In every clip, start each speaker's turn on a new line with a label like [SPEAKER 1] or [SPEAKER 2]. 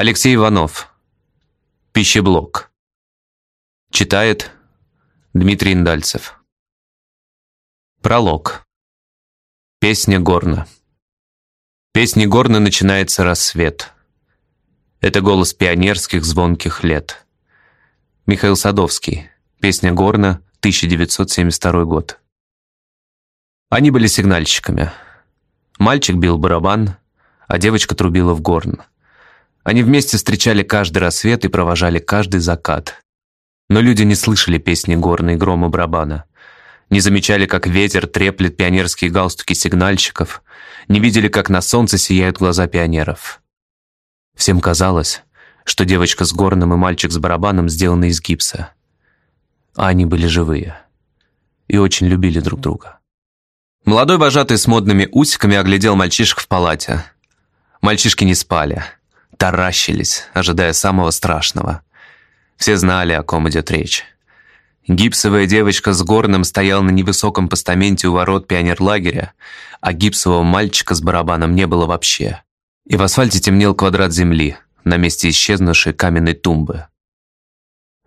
[SPEAKER 1] Алексей Иванов. Пищеблок. Читает Дмитрий Индальцев. Пролог. Песня горна. Песни горна начинается рассвет. Это голос пионерских звонких лет. Михаил Садовский. Песня горна, 1972 год. Они были сигнальщиками. Мальчик бил барабан, а девочка трубила в горн. Они вместе встречали каждый рассвет и провожали каждый закат. Но люди не слышали песни горной грома барабана. Не замечали, как ветер треплет пионерские галстуки сигнальщиков. Не видели, как на солнце сияют глаза пионеров. Всем казалось, что девочка с горным и мальчик с барабаном сделаны из гипса. А они были живые. И очень любили друг друга. Молодой вожатый с модными усиками оглядел мальчишек в палате. Мальчишки не спали таращились, ожидая самого страшного. Все знали, о ком идет речь. Гипсовая девочка с горным стояла на невысоком постаменте у ворот пионерлагеря, а гипсового мальчика с барабаном не было вообще. И в асфальте темнел квадрат земли на месте исчезнувшей каменной тумбы.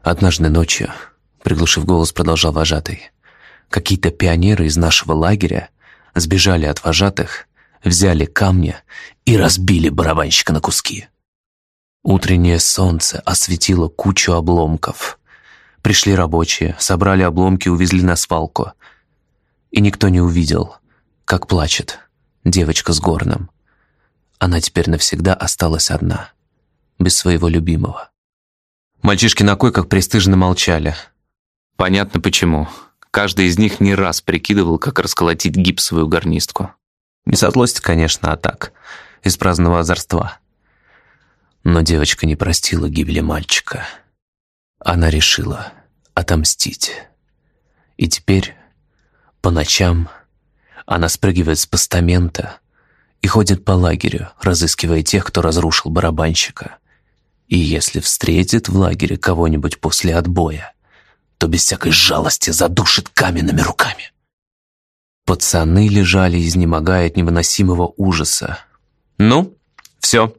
[SPEAKER 1] Однажды ночью, приглушив голос, продолжал вожатый, какие-то пионеры из нашего лагеря сбежали от вожатых, взяли камни и разбили барабанщика на куски. Утреннее солнце осветило кучу обломков. Пришли рабочие, собрали обломки, увезли на свалку. И никто не увидел, как плачет девочка с горным. Она теперь навсегда осталась одна, без своего любимого. Мальчишки на койках пристыженно молчали. Понятно почему. Каждый из них не раз прикидывал, как расколотить гипсовую гарнистку. Не со злости, конечно, а так, из праздного озорства. Но девочка не простила гибели мальчика. Она решила отомстить. И теперь, по ночам, она спрыгивает с постамента и ходит по лагерю, разыскивая тех, кто разрушил барабанщика. И если встретит в лагере кого-нибудь после отбоя, то без всякой жалости задушит каменными руками. Пацаны лежали, изнемогая от невыносимого ужаса. «Ну, все»,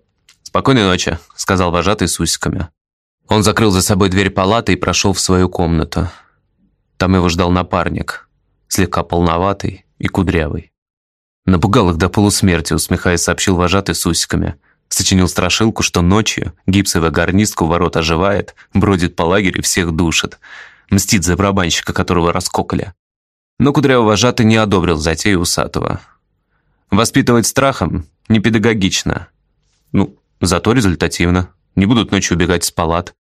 [SPEAKER 1] «Спокойной ночи», — сказал вожатый с усиками. Он закрыл за собой дверь палаты и прошел в свою комнату. Там его ждал напарник, слегка полноватый и кудрявый. Напугал их до полусмерти, усмехаясь, сообщил вожатый с усиками. Сочинил страшилку, что ночью гипсовая гарнистка у ворот оживает, бродит по лагерю, всех душит. Мстит за барабанщика, которого раскокали. Но кудрявый вожатый не одобрил затею усатого. Воспитывать страхом не педагогично. Зато результативно. Не будут ночью убегать с палат.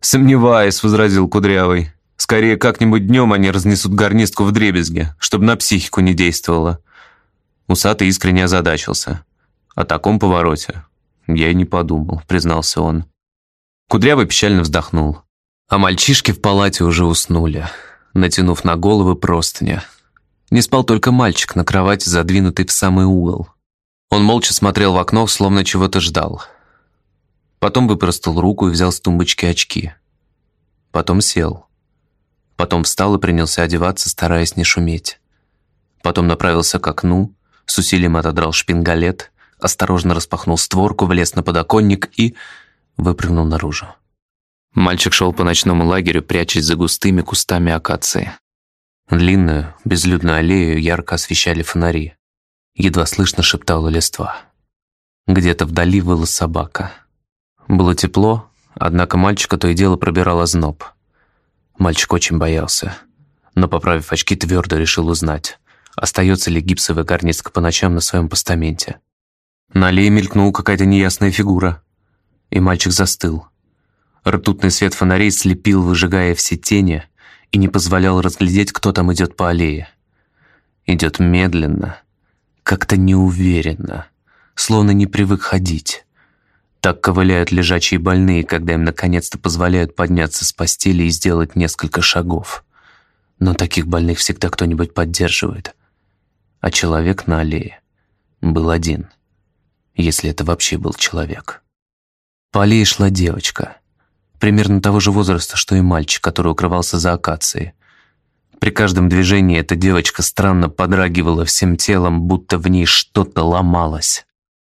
[SPEAKER 1] «Сомневаюсь», — возразил Кудрявый. «Скорее, как-нибудь днем они разнесут гарнистку в дребезге, чтобы на психику не действовало». Усатый искренне озадачился. О таком повороте я и не подумал, признался он. Кудрявый печально вздохнул. А мальчишки в палате уже уснули, натянув на головы простыня. Не спал только мальчик на кровати, задвинутый в самый угол. Он молча смотрел в окно, словно чего-то ждал. Потом выпростал руку и взял с тумбочки очки. Потом сел. Потом встал и принялся одеваться, стараясь не шуметь. Потом направился к окну, с усилием отодрал шпингалет, осторожно распахнул створку, влез на подоконник и выпрыгнул наружу. Мальчик шел по ночному лагерю, прячась за густыми кустами акации. Длинную, безлюдную аллею ярко освещали фонари. Едва слышно шептала листва. Где-то вдали выла собака — было тепло, однако мальчика то и дело пробирал озноб. Мальчик очень боялся, но, поправив очки, твердо решил узнать, остается ли гипсовая гарнистка по ночам на своем постаменте. На аллее мелькнула какая-то неясная фигура, и мальчик застыл. Ртутный свет фонарей слепил, выжигая все тени, и не позволял разглядеть, кто там идет по аллее. Идет медленно, как-то неуверенно, словно не привык ходить. Так ковыляют лежачие больные, когда им наконец-то позволяют подняться с постели и сделать несколько шагов. Но таких больных всегда кто-нибудь поддерживает. А человек на аллее был один, если это вообще был человек. По аллее шла девочка, примерно того же возраста, что и мальчик, который укрывался за акацией. При каждом движении эта девочка странно подрагивала всем телом, будто в ней что-то ломалось.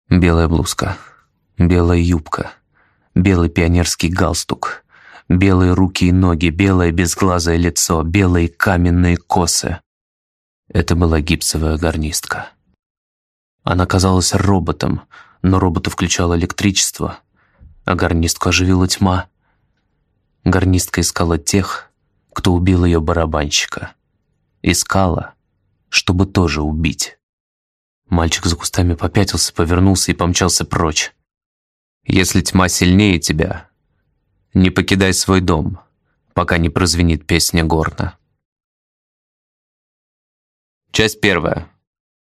[SPEAKER 1] Белая блузка, Белая юбка, Белый пионерский галстук, белые руки и ноги, белое безглазое лицо, белые каменные косы. Это была гипсовая гарнистка. Она казалась роботом, но робота включало электричество, а гарнистку оживила тьма. Гарнистка искала тех, кто убил ее барабанщика. Искала, чтобы тоже убить. Мальчик за кустами попятился, повернулся и помчался прочь. «Если тьма сильнее тебя, не покидай свой дом, пока не прозвенит песня горна». Часть первая.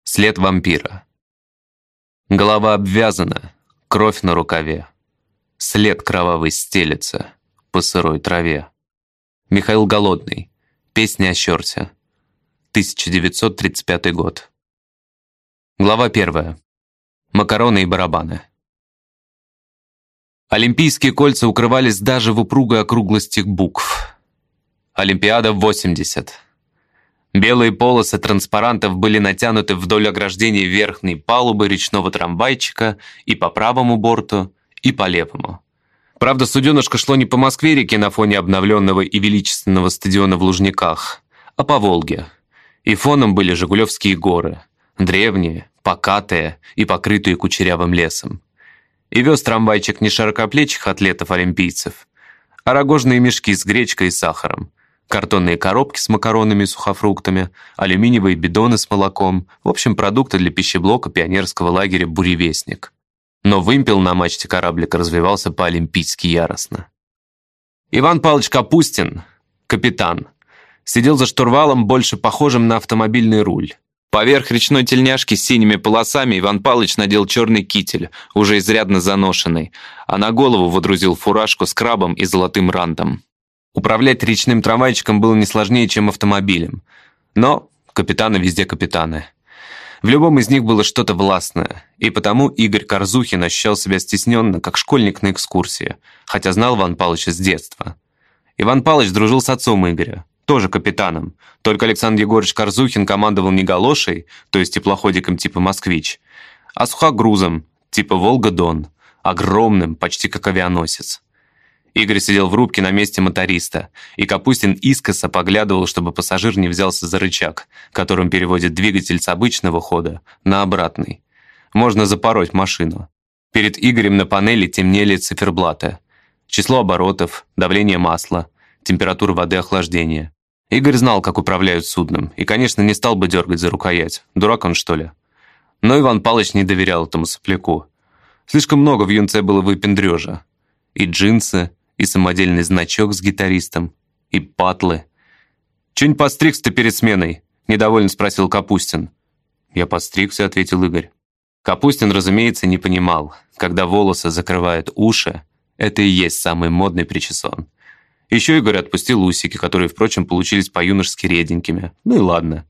[SPEAKER 1] След вампира. Голова обвязана, кровь на рукаве. След кровавый стелется по сырой траве. Михаил Голодный. Песня о черте. 1935 год. Глава первая. Макароны и барабаны. Олимпийские кольца укрывались даже в упругой округлости букв. Олимпиада 80. Белые полосы транспарантов были натянуты вдоль ограждений верхней палубы речного трамвайчика и по правому борту, и по левому. Правда, суденышко шло не по Москве-реке на фоне обновленного и величественного стадиона в Лужниках, а по Волге. И фоном были Жигулевские горы, древние, покатые и покрытые кучерявым лесом. И вез трамвайчик не широкоплечих атлетов-олимпийцев, а рогожные мешки с гречкой и сахаром, картонные коробки с макаронами и сухофруктами, алюминиевые бидоны с молоком, в общем, продукты для пищеблока пионерского лагеря «Буревестник». Но вымпел на мачте кораблика развивался по-олимпийски яростно. Иван Павлович Капустин, капитан, сидел за штурвалом, больше похожим на автомобильный руль. Поверх речной тельняшки с синими полосами Иван Павлович надел черный китель, уже изрядно заношенный, а на голову водрузил фуражку с крабом и золотым рандом. Управлять речным трамвайчиком было не сложнее, чем автомобилем. Но капитаны везде капитаны. В любом из них было что-то властное, и потому Игорь Корзухин ощущал себя стесненно, как школьник на экскурсии, хотя знал Иван Павловича с детства. Иван Павлович дружил с отцом Игоря, тоже капитаном, только Александр Егорович Корзухин командовал не галошей, то есть теплоходиком типа «Москвич», а сухогрузом, типа «Волга-Дон», огромным, почти как авианосец. Игорь сидел в рубке на месте моториста, и Капустин искоса поглядывал, чтобы пассажир не взялся за рычаг, которым переводит двигатель с обычного хода на обратный. Можно запороть машину. Перед Игорем на панели темнели циферблаты. Число оборотов, давление масла, температура воды охлаждения. Игорь знал, как управляют судном, и, конечно, не стал бы дергать за рукоять. Дурак он, что ли? Но Иван Палыч не доверял этому сопляку. Слишком много в юнце было выпендрежа. И джинсы, и самодельный значок с гитаристом, и патлы. «Чё-нибудь подстригся перед сменой?» – недовольно спросил Капустин. «Я подстригся», – ответил Игорь. Капустин, разумеется, не понимал, когда волосы закрывают уши, это и есть самый модный причесон. Еще Игорь отпустил усики, которые, впрочем, получились по-юношески реденькими. Ну и ладно.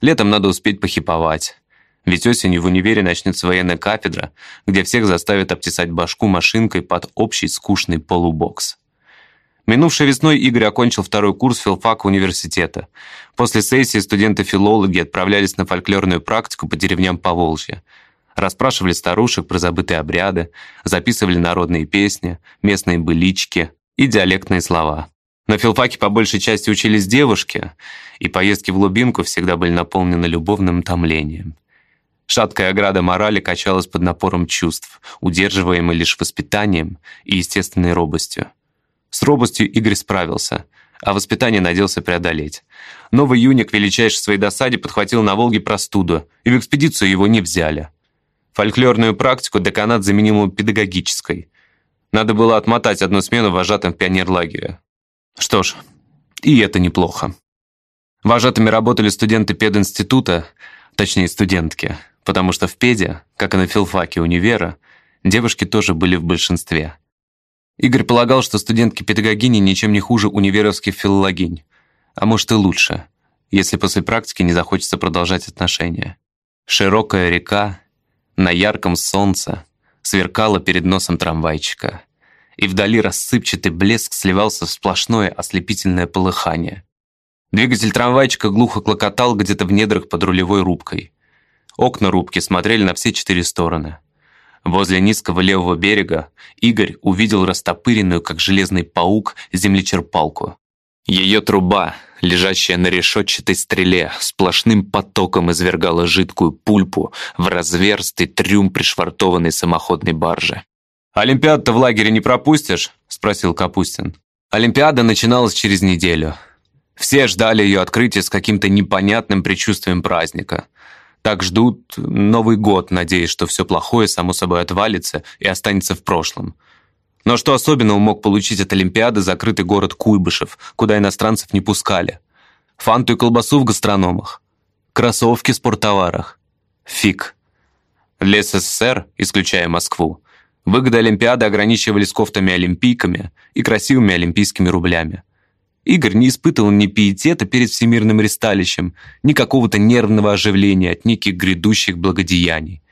[SPEAKER 1] Летом надо успеть похиповать. Ведь осенью в универе начнется военная кафедра, где всех заставят обтесать башку машинкой под общий скучный полубокс. Минувшей весной Игорь окончил второй курс филфака университета. После сессии студенты-филологи отправлялись на фольклорную практику по деревням Поволжья. Расспрашивали старушек про забытые обряды, записывали народные песни, местные былички и диалектные слова. На филфаке по большей части учились девушки, и поездки в глубинку всегда были наполнены любовным томлением. Шаткая ограда морали качалась под напором чувств, удерживаемой лишь воспитанием и естественной робостью. С робостью Игорь справился, а воспитание надеялся преодолеть. Новый июня к величайшей своей досаде подхватил на Волге простуду, и в экспедицию его не взяли. Фольклорную практику деканат заменил педагогической. Надо было отмотать одну смену вожатым в пионерлагере. Что ж, и это неплохо. Вожатыми работали студенты пединститута, точнее студентки – потому что в педе, как и на филфаке универа, девушки тоже были в большинстве. Игорь полагал, что студентки-педагогини ничем не хуже универовских филологинь, а может и лучше, если после практики не захочется продолжать отношения. Широкая река на ярком солнце сверкала перед носом трамвайчика, и вдали рассыпчатый блеск сливался в сплошное ослепительное полыхание. Двигатель трамвайчика глухо клокотал где-то в недрах под рулевой рубкой. Окна рубки смотрели на все четыре стороны. Возле низкого левого берега Игорь увидел растопыренную, как железный паук, землечерпалку. Ее труба, лежащая на решетчатой стреле, сплошным потоком извергала жидкую пульпу в разверстый трюм пришвартованной самоходной баржи. «Олимпиаду-то в лагере не пропустишь?» – спросил Капустин. Олимпиада начиналась через неделю. Все ждали ее открытия с каким-то непонятным предчувствием праздника. Так ждут Новый год, надеясь, что все плохое само собой отвалится и останется в прошлом. Но что особенного мог получить от Олимпиады закрытый город Куйбышев, куда иностранцев не пускали? Фанту и колбасу в гастрономах? Кроссовки в спорттоварах? Фиг. Для СССР, исключая Москву, выгоды Олимпиады ограничивались кофтами-олимпийками и красивыми олимпийскими рублями. Игорь не испытывал ни пиетета перед всемирным ресталищем, ни какого-то нервного оживления от неких грядущих благодеяний.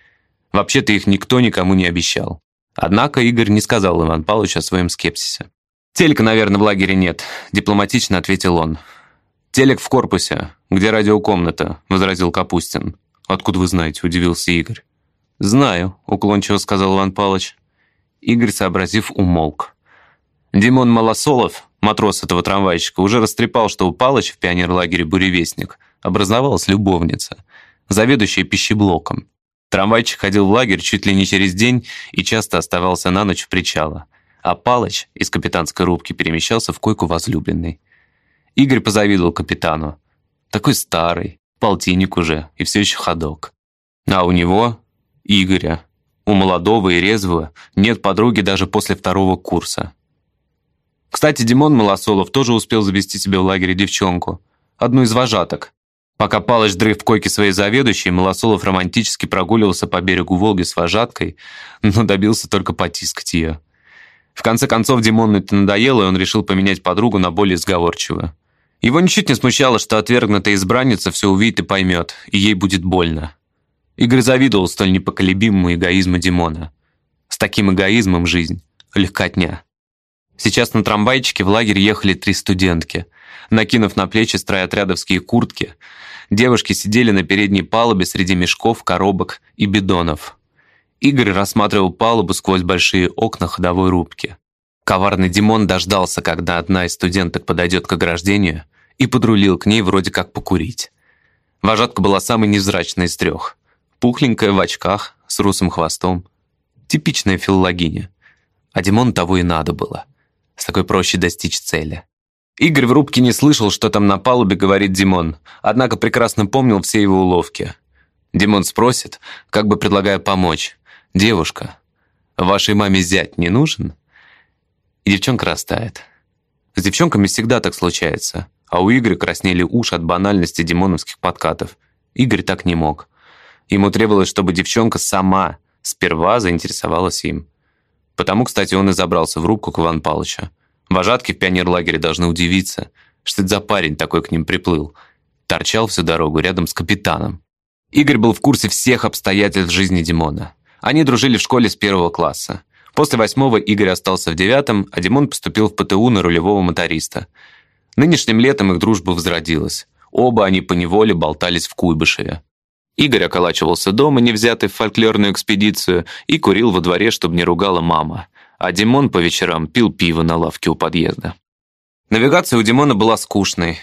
[SPEAKER 1] Вообще-то их никто никому не обещал. Однако Игорь не сказал Иван Павлович о своем скепсисе. «Телека, наверное, в лагере нет», – дипломатично ответил он. «Телек в корпусе, где радиокомната», – возразил Капустин. «Откуда вы знаете?» – удивился Игорь. «Знаю», – уклончиво сказал Иван Павлович. Игорь, сообразив, умолк. Димон Малосолов, матрос этого трамвайщика, уже растрепал, что у Палыча в пионерлагере «Буревестник» образовалась любовница, заведующая пищеблоком. Трамвайчик ходил в лагерь чуть ли не через день и часто оставался на ночь в причала. А Палыч из капитанской рубки перемещался в койку возлюбленной. Игорь позавидовал капитану. Такой старый, полтинник уже, и все еще ходок. А у него, Игоря, у молодого и резвого, нет подруги даже после второго курса. Кстати, Димон Малосолов тоже успел завести себе в лагере девчонку. Одну из вожаток. Пока Палыч дрых в койке своей заведующей, Малосолов романтически прогуливался по берегу Волги с вожаткой, но добился только потискать ее. В конце концов, Димону это надоело, и он решил поменять подругу на более сговорчивую. Его ничуть не смущало, что отвергнутая избранница все увидит и поймет, и ей будет больно. Игорь завидовал столь непоколебимому эгоизму Димона. С таким эгоизмом жизнь — легкотня. Сейчас на трамвайчике в лагерь ехали три студентки. Накинув на плечи стройотрядовские куртки, девушки сидели на передней палубе среди мешков, коробок и бидонов. Игорь рассматривал палубу сквозь большие окна ходовой рубки. Коварный Димон дождался, когда одна из студенток подойдет к ограждению, и подрулил к ней вроде как покурить. Вожатка была самой невзрачной из трех. Пухленькая, в очках, с русым хвостом. Типичная филологиня. А Димон того и надо было. С такой проще достичь цели. Игорь в рубке не слышал, что там на палубе говорит Димон, однако прекрасно помнил все его уловки. Димон спросит, как бы предлагая помочь. «Девушка, вашей маме зять не нужен?» И девчонка растает. С девчонками всегда так случается, а у Игоря краснели уши от банальности димоновских подкатов. Игорь так не мог. Ему требовалось, чтобы девчонка сама сперва заинтересовалась им. Потому, кстати, он и забрался в рубку к Иван Павловича. Вожатки в пионерлагере должны удивиться, что это за парень такой к ним приплыл. Торчал всю дорогу рядом с капитаном. Игорь был в курсе всех обстоятельств жизни Димона. Они дружили в школе с первого класса. После восьмого Игорь остался в девятом, а Димон поступил в ПТУ на рулевого моториста. Нынешним летом их дружба возродилась. Оба они поневоле болтались в Куйбышеве. Игорь околачивался дома, не взятый в фольклорную экспедицию, и курил во дворе, чтобы не ругала мама. А Димон по вечерам пил пиво на лавке у подъезда. Навигация у Димона была скучной.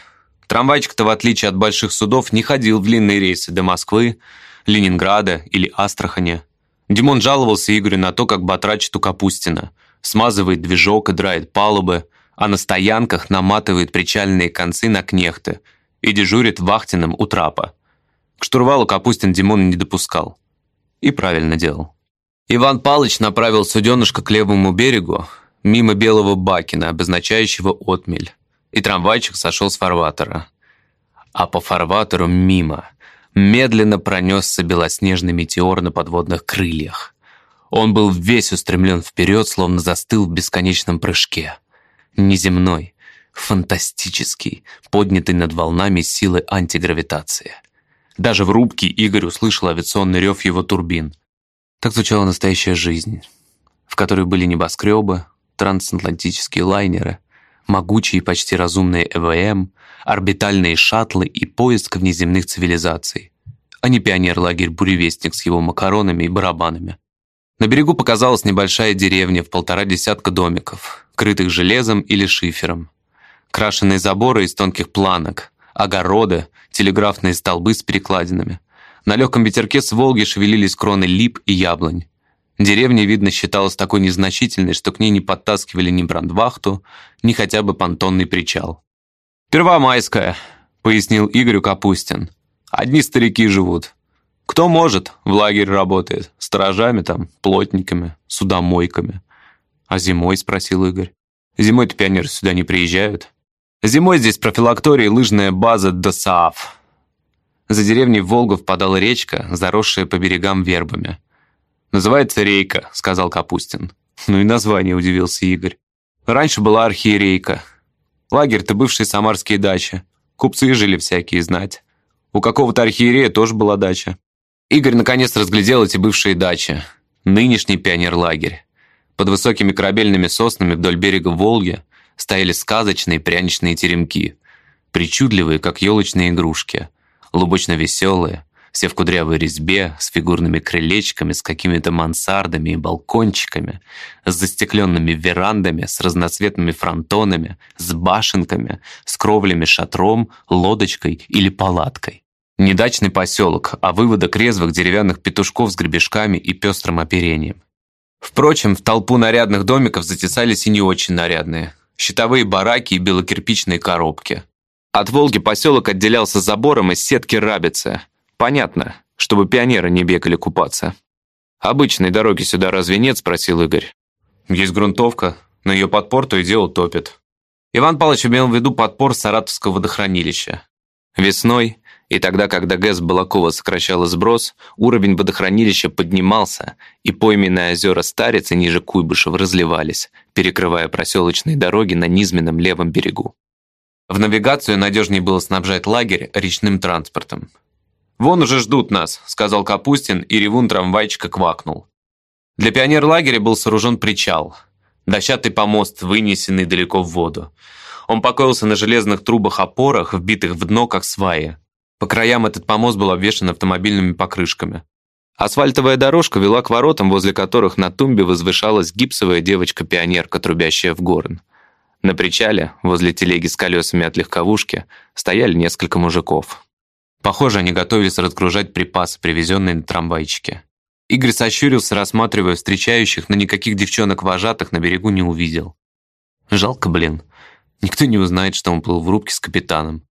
[SPEAKER 1] Трамвайчик-то, в отличие от больших судов, не ходил в длинные рейсы до Москвы, Ленинграда или Астрахани. Димон жаловался Игорю на то, как батрачит у Капустина. Смазывает движок и драет палубы, а на стоянках наматывает причальные концы на кнехты и дежурит вахтенным у трапа. К штурвалу Капустин Димона не допускал. И правильно делал. Иван Палыч направил суденышко к левому берегу, мимо белого бакина, обозначающего отмель, и трамвайчик сошел с фарватера. А по фарватеру мимо медленно пронесся белоснежный метеор на подводных крыльях. Он был весь устремлен вперед, словно застыл в бесконечном прыжке. Неземной, фантастический, поднятый над волнами силы антигравитации – даже в рубке Игорь услышал авиационный рев его турбин. Так звучала настоящая жизнь, в которой были небоскребы, трансатлантические лайнеры, могучие почти разумные ЭВМ, орбитальные шаттлы и поиск внеземных цивилизаций, а не пионер-лагерь «Буревестник» с его макаронами и барабанами. На берегу показалась небольшая деревня в полтора десятка домиков, крытых железом или шифером. Крашеные заборы из тонких планок, огороды, телеграфные столбы с перекладинами. На легком ветерке с Волги шевелились кроны лип и яблонь. Деревня, видно, считалась такой незначительной, что к ней не подтаскивали ни брандвахту, ни хотя бы понтонный причал. «Первомайская», — пояснил Игорю Капустин. «Одни старики живут. Кто может, в лагере работает. Сторожами там, плотниками, судомойками». «А зимой?» — спросил Игорь. «Зимой-то пионеры сюда не приезжают». «Зимой здесь профилактория и лыжная база ДОСААФ». За деревней в Волгу впадала речка, заросшая по берегам вербами. «Называется Рейка», — сказал Капустин. «Ну и название», — удивился Игорь. «Раньше была архиерейка. Лагерь-то бывшие самарские дачи. Купцы жили всякие, знать. У какого-то архиерея тоже была дача». Игорь наконец разглядел эти бывшие дачи. Нынешний пионерлагерь. Под высокими корабельными соснами вдоль берега Волги стояли сказочные пряничные теремки, причудливые, как елочные игрушки, лубочно веселые, все в кудрявой резьбе, с фигурными крылечками, с какими-то мансардами и балкончиками, с застекленными верандами, с разноцветными фронтонами, с башенками, с кровлями шатром, лодочкой или палаткой. Не дачный поселок, а выводок резвых деревянных петушков с гребешками и пестрым оперением. Впрочем, в толпу нарядных домиков затесались и не очень нарядные. Щитовые бараки и белокирпичные коробки. От Волги поселок отделялся забором из сетки рабицы – Понятно, чтобы пионеры не бегали купаться. Обычной дороги сюда разве нет, спросил Игорь. Есть грунтовка, но ее подпор то и дело топит. Иван Павлович имел в виду подпор Саратовского водохранилища. Весной, и тогда, когда ГЭС Балакова сокращала сброс, уровень водохранилища поднимался, и пойменные озера Старицы ниже Куйбышев разливались, перекрывая проселочные дороги на низменном левом берегу. В навигацию надежнее было снабжать лагерь речным транспортом. «Вон уже ждут нас», — сказал Капустин, и ревун трамвайчика квакнул. Для пионерлагеря был сооружен причал. Дощатый помост, вынесенный далеко в воду. Он покоился на железных трубах-опорах, вбитых в дно, как сваи. По краям этот помост был обвешан автомобильными покрышками. Асфальтовая дорожка вела к воротам, возле которых на тумбе возвышалась гипсовая девочка-пионерка, трубящая в горн. На причале, возле телеги с колесами от легковушки, стояли несколько мужиков. Похоже, они готовились разгружать припасы, привезенные на трамвайчике. Игорь сощурился, рассматривая встречающих, но никаких девчонок-вожатых на берегу не увидел. Жалко, блин. Никто не узнает, что он был в рубке с капитаном.